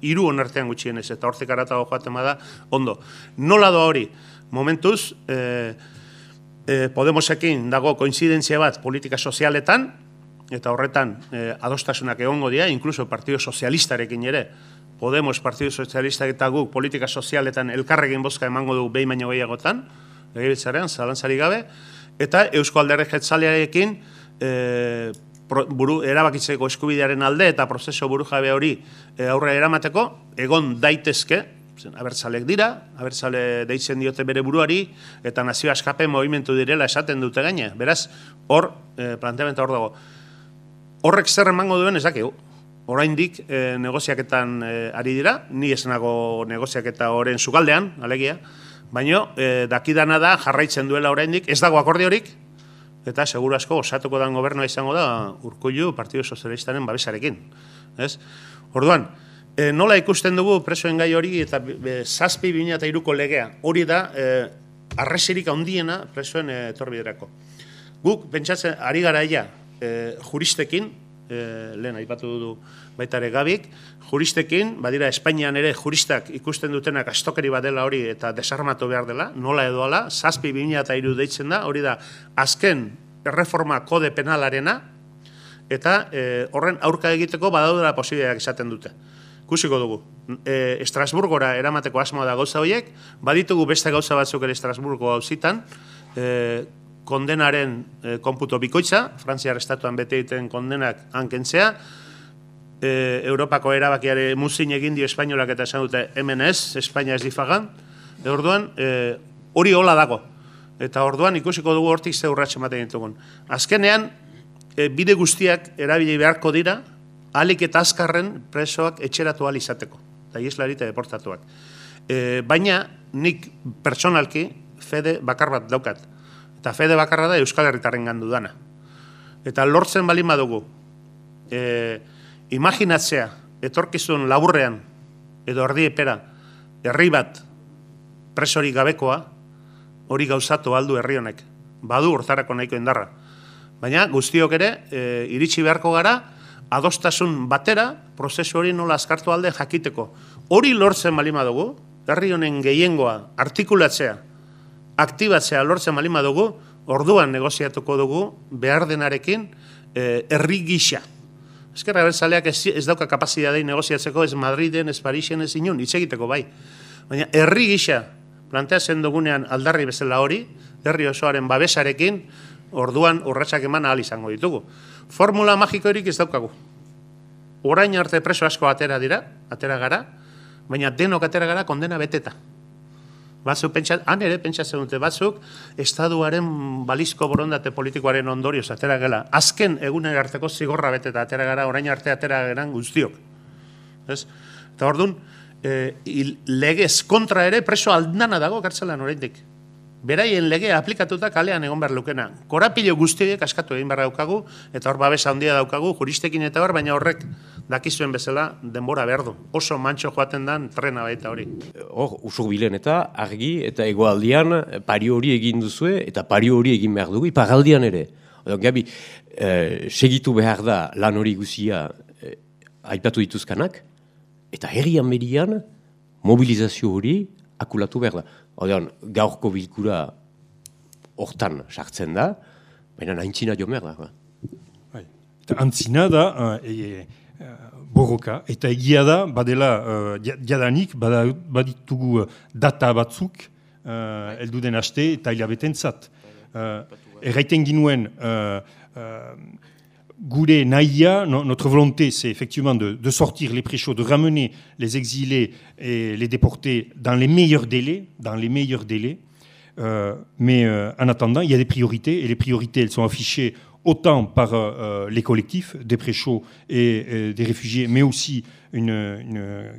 hiru artean gutxienez, eta hortik aratago joaten bada, ondo. Nola doa hori, momentuz, e, e, Podemosekin dago koinzidentzia bat politika sozialetan, eta horretan e, adostasunak egongo dira, inkluso Partido Sozialistarekin ere, Podemos, Partido Sozialista eta guk politika sozialetan elkarrekin bozka emango dugu behin baino gehiagotan, legebiltzarean, zalantzari gabe, eta Eusko Alderre Jetzalearekin e, buru, erabakitzeko eskubidearen alde eta prozeso buru jabe hori e, aurre eramateko, egon daitezke, abertzalek dira, abertzale deitzen diote bere buruari, eta nazio askape movimentu direla esaten dute gaine. Beraz, hor, e, planteamenta hor dago. Horrek zer emango duen ezakegu, oraindik e, negoziaketan e, ari dira, ni esenago negoziaketa horren sugaldean, alegia, baino e, dakidana da jarraitzen duela oraindik, ez dago akordiorik, eta seguru asko osatuko dan gobernua izango da Urkullu Partido Sozialistaren babesarekin. Ez? Orduan, e, nola ikusten dugu presoen gai hori eta e, zazpi bina eta iruko legea, hori da e, arresirik handiena presoen e, torbiderako. Guk, pentsatzen, ari gara ia, e, juristekin, e, lehen aipatu du baitare gabik, juristekin, badira Espainian ere juristak ikusten dutenak astokeri bat dela hori eta desarmatu behar dela, nola edo ala, zazpi bimila eta iru deitzen da, hori da, azken erreforma kode penalarena, eta e, horren aurka egiteko badaudela posibileak izaten dute. Kusiko dugu, e, Estrasburgora eramateko asmoa da gauza horiek, baditugu beste gauza batzuk ere Estrasburgo hauzitan, e, kondenaren e, konputo bikoitza, Frantziar estatuan bete egiten kondenak hankentzea, e, Europako erabakiare muzin egin dio espainolak eta esan dute hemen ez, Espainia ez difagan, e, orduan, e, hori hola dago. Eta orduan ikusiko dugu hortik ze urratxe maten ditugun. Azkenean, e, bide guztiak erabili beharko dira, alik eta azkarren presoak etxeratu izateko, eta ieslari deportatuak. E, baina, nik personalki, fede bakar bat daukat. Eta fede bakarra da Euskal Herritarren gandu dana. Eta lortzen bali badugu, e, imaginatzea, etorkizun laburrean, edo erdi epera, herri bat presori gabekoa, hori gauzatu aldu herri honek. Badu hortarako nahiko indarra. Baina guztiok ere, e, iritsi beharko gara, adostasun batera, prozesu hori nola askartu alde jakiteko. Hori lortzen bali badugu, herri honen gehiengoa, artikulatzea, aktibatzea lortzen malima dugu, orduan negoziatuko dugu behar denarekin e, herri gisa. Ezkerra bertzaleak ez, ez dauka kapazitatea negoziatzeko ez Madriden, ez Parisen, ez inun, hitz egiteko bai. Baina herri gisa planteatzen dugunean aldarri bezala hori, herri osoaren babesarekin, orduan urratsak eman ahal izango ditugu. Formula magikoerik ez daukagu. Orain arte preso asko atera dira, atera gara, baina denok atera gara kondena beteta. Batzuk pentsat, han ere pentsatzen dute batzuk, estaduaren balizko borondate politikoaren ondorio atera gela. Azken egunen arteko zigorra bete eta atera gara, orain arte atera geran guztiok. Ez? Eta orduan, e, legez kontra ere preso aldana dago kartzelan oraindik beraien legea aplikatuta kalean egon behar lukena. Korapilo guztiek askatu egin behar daukagu, eta hor babesa handia daukagu, juristekin eta hor, baina horrek dakizuen bezala denbora behar du. Oso mantxo joaten dan trena baita hori. Hor, usuk bilen eta argi eta egoaldian pari hori egin duzue, eta pari hori egin behar dugu, ipagaldian ere. Oda, gabi, eh, segitu behar da lan hori guzia eh, aipatu dituzkanak, eta herrian berian mobilizazio hori akulatu behar da. Odean, gaurko bilkura hortan sartzen da, baina nahintzina jo merda. Ba. Bai. Eta antzina da, uh, e, e, borroka, eta egia da, badela, uh, jadanik, baditugu data batzuk, uh, elduden haste eta hilabeten zat. Uh, erraiten ginuen, uh, uh, Gouré Naïa, notre volonté, c'est effectivement de, sortir les préchauds, de ramener les exilés et les déportés dans les meilleurs délais, dans les meilleurs délais. Euh, mais euh, en attendant, il y a des priorités, et les priorités, elles sont affichées autant par euh, les collectifs des préchauds et, et, des réfugiés, mais aussi une,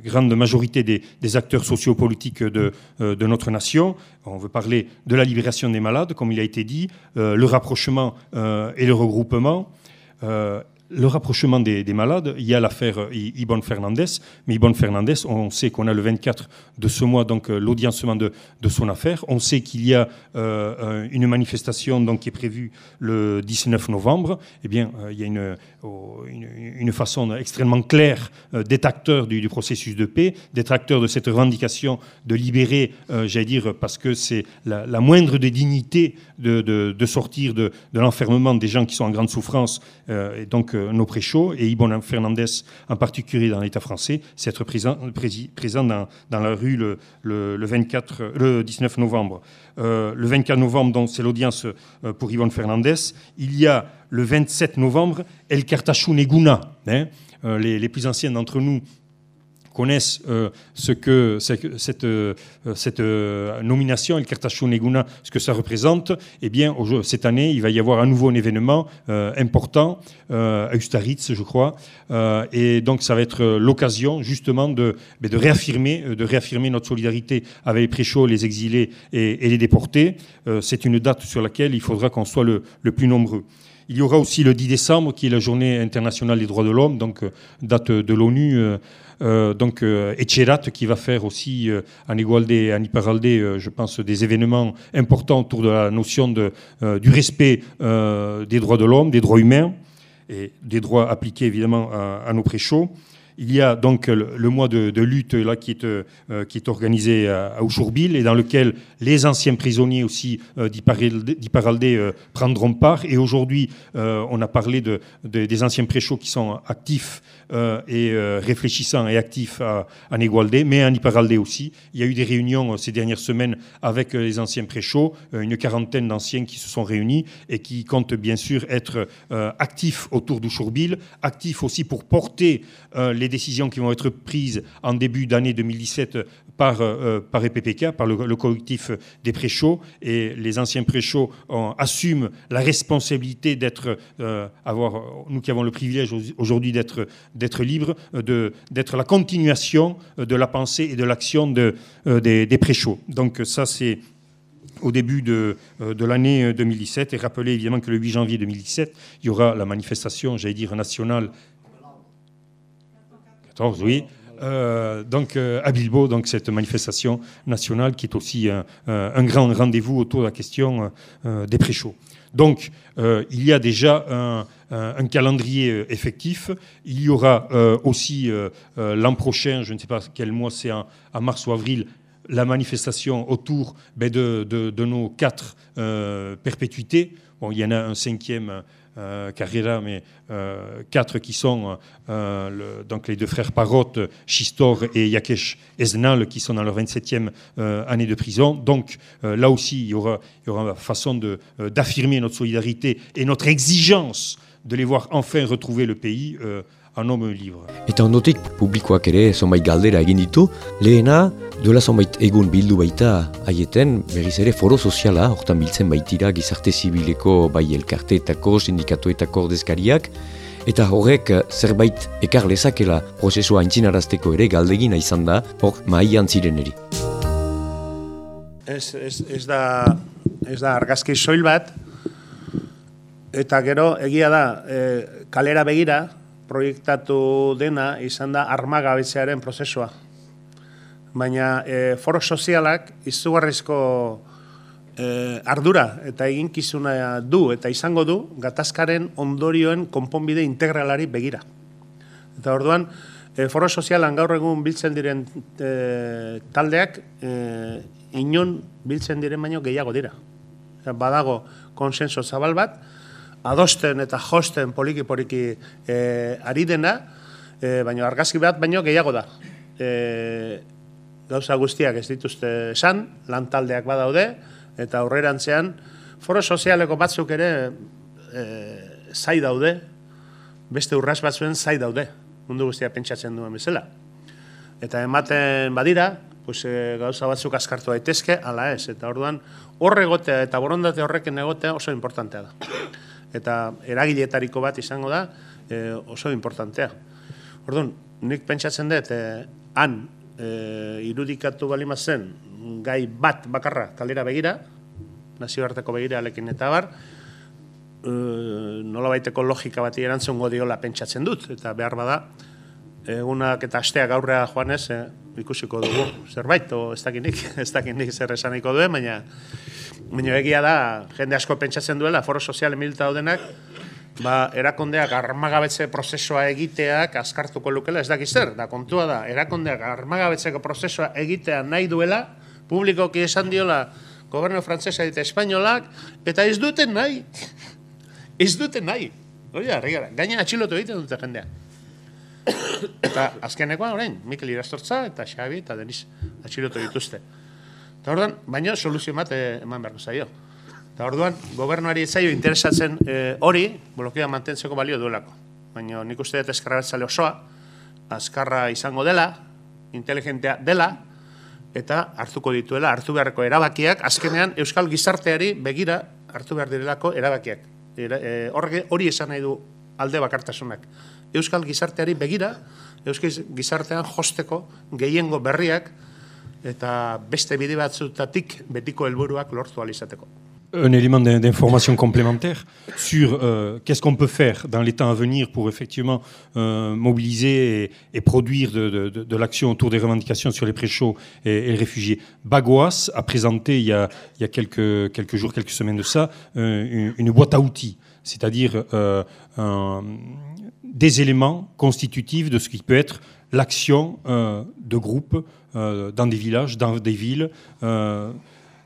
grande majorité des, des acteurs sociopolitiques de, de, notre nation. On veut parler de la libération des malades, comme il a été dit, le rapprochement et le regroupement, 呃 le rapprochement des, malades, il y a l'affaire Ibon Fernandez, mais Ibon Fernandez, on sait qu'on a le 24 de ce mois donc euh, l'audiencement de, de, son affaire. On sait qu'il y a euh, une manifestation donc, qui est prévue le 19 novembre. Eh bien, il y a une, oh, une, façon extrêmement claire d'être acteur du, processus de paix, d'être acteur de cette revendication de libérer, j'allais dire, parce que c'est la, moindre des dignités de, de sortir de, l'enfermement des gens qui sont en grande souffrance, et donc nos préchauds, et Ibon Fernandez en particulier dans l'État français, c'est être présent, présent dans, la rue le, le, 24, le 19 novembre. Euh, le 24 novembre, c'est l'audience euh, pour Ibon Fernandez. Il y a le 27 novembre El Cartachou Neguna. Hein. Euh, les, les, plus anciens d'entre nous connaissent euh, ce que cette, euh, cette euh, nomination, El ce que ça représente, eh bien, cette année, il va y avoir à nouveau événement important à Ustaritz, je crois, et donc ça va être l'occasion justement de, de, réaffirmer, de réaffirmer notre solidarité avec les préchauds, les exilés et, les déportés. C'est une date sur laquelle il faudra qu'on soit le, le plus nombreux. Il y aura aussi le 10 décembre, qui est la journée internationale des droits de l'homme, donc date de l'ONU. Euh, donc euh, Echerat qui va faire aussi euh, en Igualdé, en Iparaldé, je pense, des événements importants autour de la notion de, du respect des droits de l'homme, des droits humains et des droits appliqués évidemment à, nos préchauds. Il y a donc le, mois de, lutte là, qui, est, euh, qui est organisé à, à et dans lequel les anciens prisonniers aussi euh, d'Iparaldé euh, prendront part. Et aujourd'hui, on a parlé de, des anciens préchauds qui sont actifs et réfléchissants et actifs à, à Negualdé, mais en Iparaldé aussi. Il y a eu des réunions ces dernières semaines avec les anciens préchauds, une quarantaine d'anciens qui se sont réunis et qui comptent bien sûr être actifs autour d'Ouchourbil, actifs aussi pour porter les décisions qui vont être prises en début d'année 2017 par, euh, par EPPK, par le, collectif des préchauds, et les anciens préchauds assument la responsabilité d'être, euh, avoir, nous qui avons le privilège aujourd'hui d'être, d'être libres, de, d'être la continuation de la pensée et de l'action euh, des, des préchauds. Donc ça, c'est au début de, de l'année 2017 et rappeler évidemment que le 8 janvier 2017, il y aura la manifestation, j'allais dire, nationale oui. Euh, donc euh, à Bilbao, donc cette manifestation nationale qui est aussi un, grand rendez-vous autour de la question euh, des préchauds. Donc il y a déjà un, calendrier effectif. Il y aura aussi l'an prochain, je ne sais pas quel mois c'est, en, mars ou avril, la manifestation autour ben, de, de, nos quatre perpétuités. Bon, il y en a un cinquième euh, Carrera, mais euh, quatre qui sont euh, donc les deux frères Parrot, Chistor et Yakesh Eznal, qui sont dans leur 27e année de prison. Donc là aussi, il y aura, il y aura façon d'affirmer notre solidarité et notre exigence de les voir enfin retrouver le pays un homme libre. Eta ondotik publikoak ere zonbait galdera egin ditu, lehena duela zonbait egun bildu baita haieten berriz ere foro soziala, hortan biltzen baitira gizarte zibileko bai elkarteetako, sindikatuetako ordezkariak, eta horrek zerbait ekar lezakela prozesua aintzinarazteko ere galdegina izan da, hor maian zireneri. Ez, ez, ez, da, ez da argazki soil bat, eta gero egia da, e, kalera begira, proiektatu dena izan da armagabetzearen prozesua. Baina e, foro sozialak izugarrizko e, ardura eta eginkizuna du eta izango du gatazkaren ondorioen konponbide integralari begira. Eta orduan, e, foro sozialan gaur egun biltzen diren e, taldeak e, inon biltzen diren baino gehiago dira. Badago konsenso zabal bat, adosten eta josten poliki-poliki e, ari dena, e, baina argazki bat baino gehiago da. E, gauza guztiak ez dituzte esan, lantaldeak badaude, eta aurrerantzean foro sozialeko batzuk ere e, zai daude, beste urras batzuen zai daude, mundu guztia pentsatzen duen bezala. Eta ematen badira, pues, e, gauza batzuk askartu daitezke, ala ez, eta orduan horre egotea eta borondate horreken egotea oso importantea da eta eragiletariko bat izango da e, oso importantea. Orduan, nik pentsatzen dut, e, han e, irudikatu balima zen gai bat bakarra kalera begira, nazioarteko begira alekin eta bar, e, nolabaiteko logika bati erantzungo diola pentsatzen dut, eta behar bada, egunak eta asteak aurrea joanez, e, ikusiko dugu zerbait, o ez dakinik, ez dakinik zer esaniko duen, baina, baina egia da, jende asko pentsatzen duela, foro sozial emilta daudenak, ba, erakondeak armagabetze prozesua egiteak askartuko lukela, ez dakiz zer, da kontua da, erakondeak armagabetzeko prozesua egitea nahi duela, publikoki esan diola, gobernu frantzesa eta espainolak, eta ez duten nahi. ez duten nahi. Oia, gaina atxilotu egiten dute jendea. Eta azkenekoa orain, Mikel Irastortza eta Xabi eta Denis atxilotu dituzte. Eta orduan, baina soluzio bat eman beharko zaio. Eta orduan, gobernuari zaio interesatzen e, hori, blokea mantentzeko balio duelako. Baina nik uste dut eskarrabetzale osoa, azkarra izango dela, inteligentea dela, eta hartuko dituela, hartu beharreko erabakiak, azkenean Euskal Gizarteari begira hartu behar direlako erabakiak. E, hori esan nahi du alde bakartasunak. Un élément d'information complémentaire sur euh, qu'est-ce qu'on peut faire dans les temps à venir pour effectivement euh, mobiliser et, produire de, l'action autour des revendications sur les préchauds et, et les réfugiés. Bagoas a présenté il y a, quelques, jours, quelques semaines de ça, euh, une, boîte à outils, c'est-à-dire des éléments constitutifs de ce qui peut être l'action de groupe dans des villages, dans des villes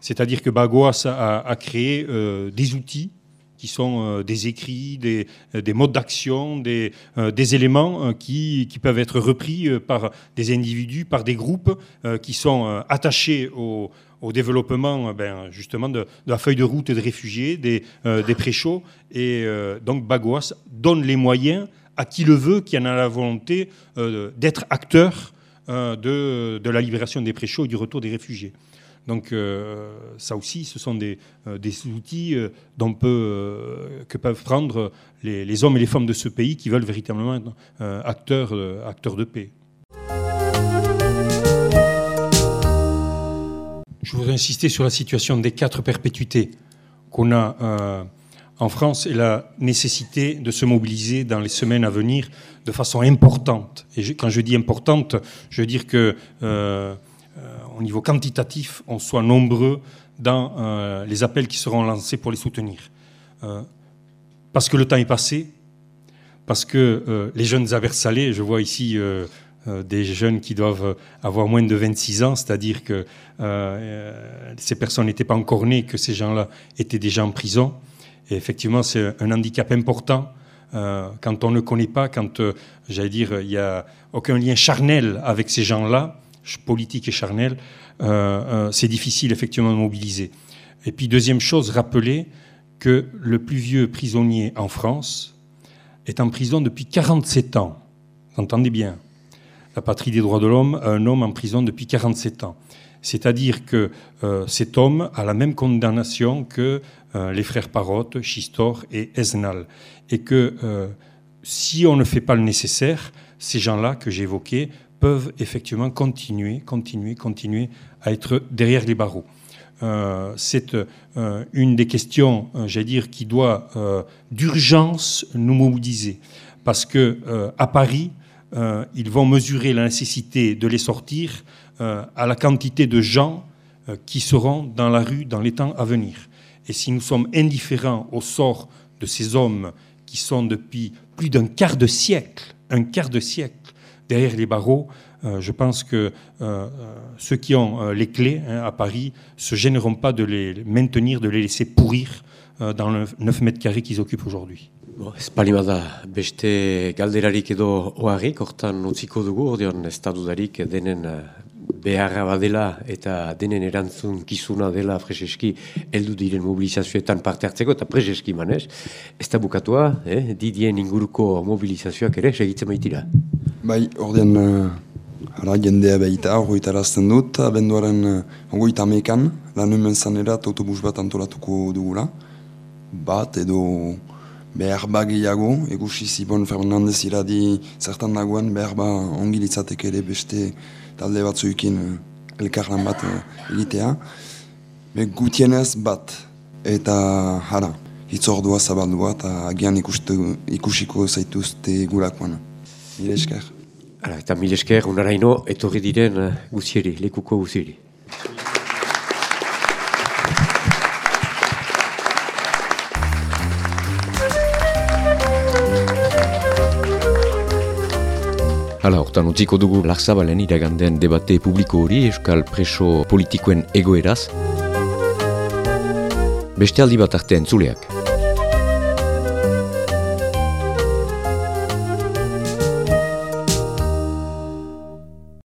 c'est-à-dire que Bagoas a, créé euh, des outils qui sont euh, des écrits, des, modes d'action, des, euh, éléments qui, peuvent être repris par des individus, par des groupes qui sont attachés au, développement ben, justement de, la feuille de route des réfugiés, des, des préchauds. Et donc Bagoas donne les moyens à qui le veut, qui en a la volonté d'être acteur de, de, la libération des préchauds et du retour des réfugiés. Donc euh, ça aussi, ce sont des, euh, outils euh, que peuvent prendre les, hommes et les femmes de ce pays qui veulent véritablement être acteurs de paix. Je voudrais insister sur la situation des quatre perpétuités qu'on a en France et la nécessité de se mobiliser dans les semaines à venir de façon importante. Et quand je dis importante, je veux dire que au niveau quantitatif, on soit nombreux dans euh, les appels qui seront lancés pour les soutenir. Euh, parce que le temps est passé, parce que euh, les jeunes aversalés, je vois ici des jeunes qui doivent avoir moins de 26 ans, c'est-à-dire que ces personnes n'étaient pas encore nées, que ces gens-là étaient déjà en prison. Et effectivement, c'est un handicap important quand on ne connaît pas, quand, j'allais dire, il n'y a aucun lien charnel avec ces gens-là politique et charnel, euh, euh, c'est difficile effectivement de mobiliser. Et puis deuxième chose, rappeler que le plus vieux prisonnier en France est en prison depuis 47 ans. Entendez bien. La patrie des droits de l'homme a un homme en prison depuis 47 ans. C'est-à-dire que euh, cet homme a la même condamnation que les frères Parotte, Chistor et Esnal. Et que si on ne fait pas le nécessaire, ces gens-là que j'ai évoqués peuvent effectivement continuer, continuer, continuer à être derrière les barreaux. Euh, c'est euh, une des questions, euh, dire, qui doit d'urgence nous mobiliser, parce que à Paris, ils vont mesurer la nécessité de les sortir à la quantité de gens qui seront dans la rue dans les temps à venir. Et si nous sommes indifférents au sort de ces hommes qui sont depuis plus d'un quart de siècle, un quart de siècle, derrière les barreaux, euh, je pense que euh, euh, ceux qui ont les clés hein, à Paris se gêneront pas de les maintenir, de les laisser pourrir dans le 9 mètres carrés qu'ils occupent aujourd'hui. Bon, ez palimada beste galderarik edo oharrik, hortan utziko dugu, dudarik denen beharra badela eta denen erantzun kizuna dela freseski heldu diren mobilizazioetan parte hartzeko eta preseski manez. Ez da bukatua, eh? didien inguruko mobilizazioak ere segitzen baitira. Bai, ordean, uh, ara, jendea behita, horretarazten dut, abenduaren uh, ongoita amekan, lan hemen zanerat autobus bat antolatuko dugula. Bat edo behar ba gehiago, egusi Zibon Fernandez iradi zertan dagoen, behar ba ongi litzateke ere beste talde batzuekin uh, elkarlan bat uh, egitea. Gutienez bat, eta hara, itzordua zabaldua eta agian ikustu, ikusiko zaituzte gurakoan. Mire esker. Hala, eta mil esker, unaraino, etorri diren uh, guzieri, lekuko guzieri. Hala, hortan utziko dugu Larzabalen iraganden debate publiko hori Euskal preso politikoen egoeraz. Beste aldi bat artean zuleak.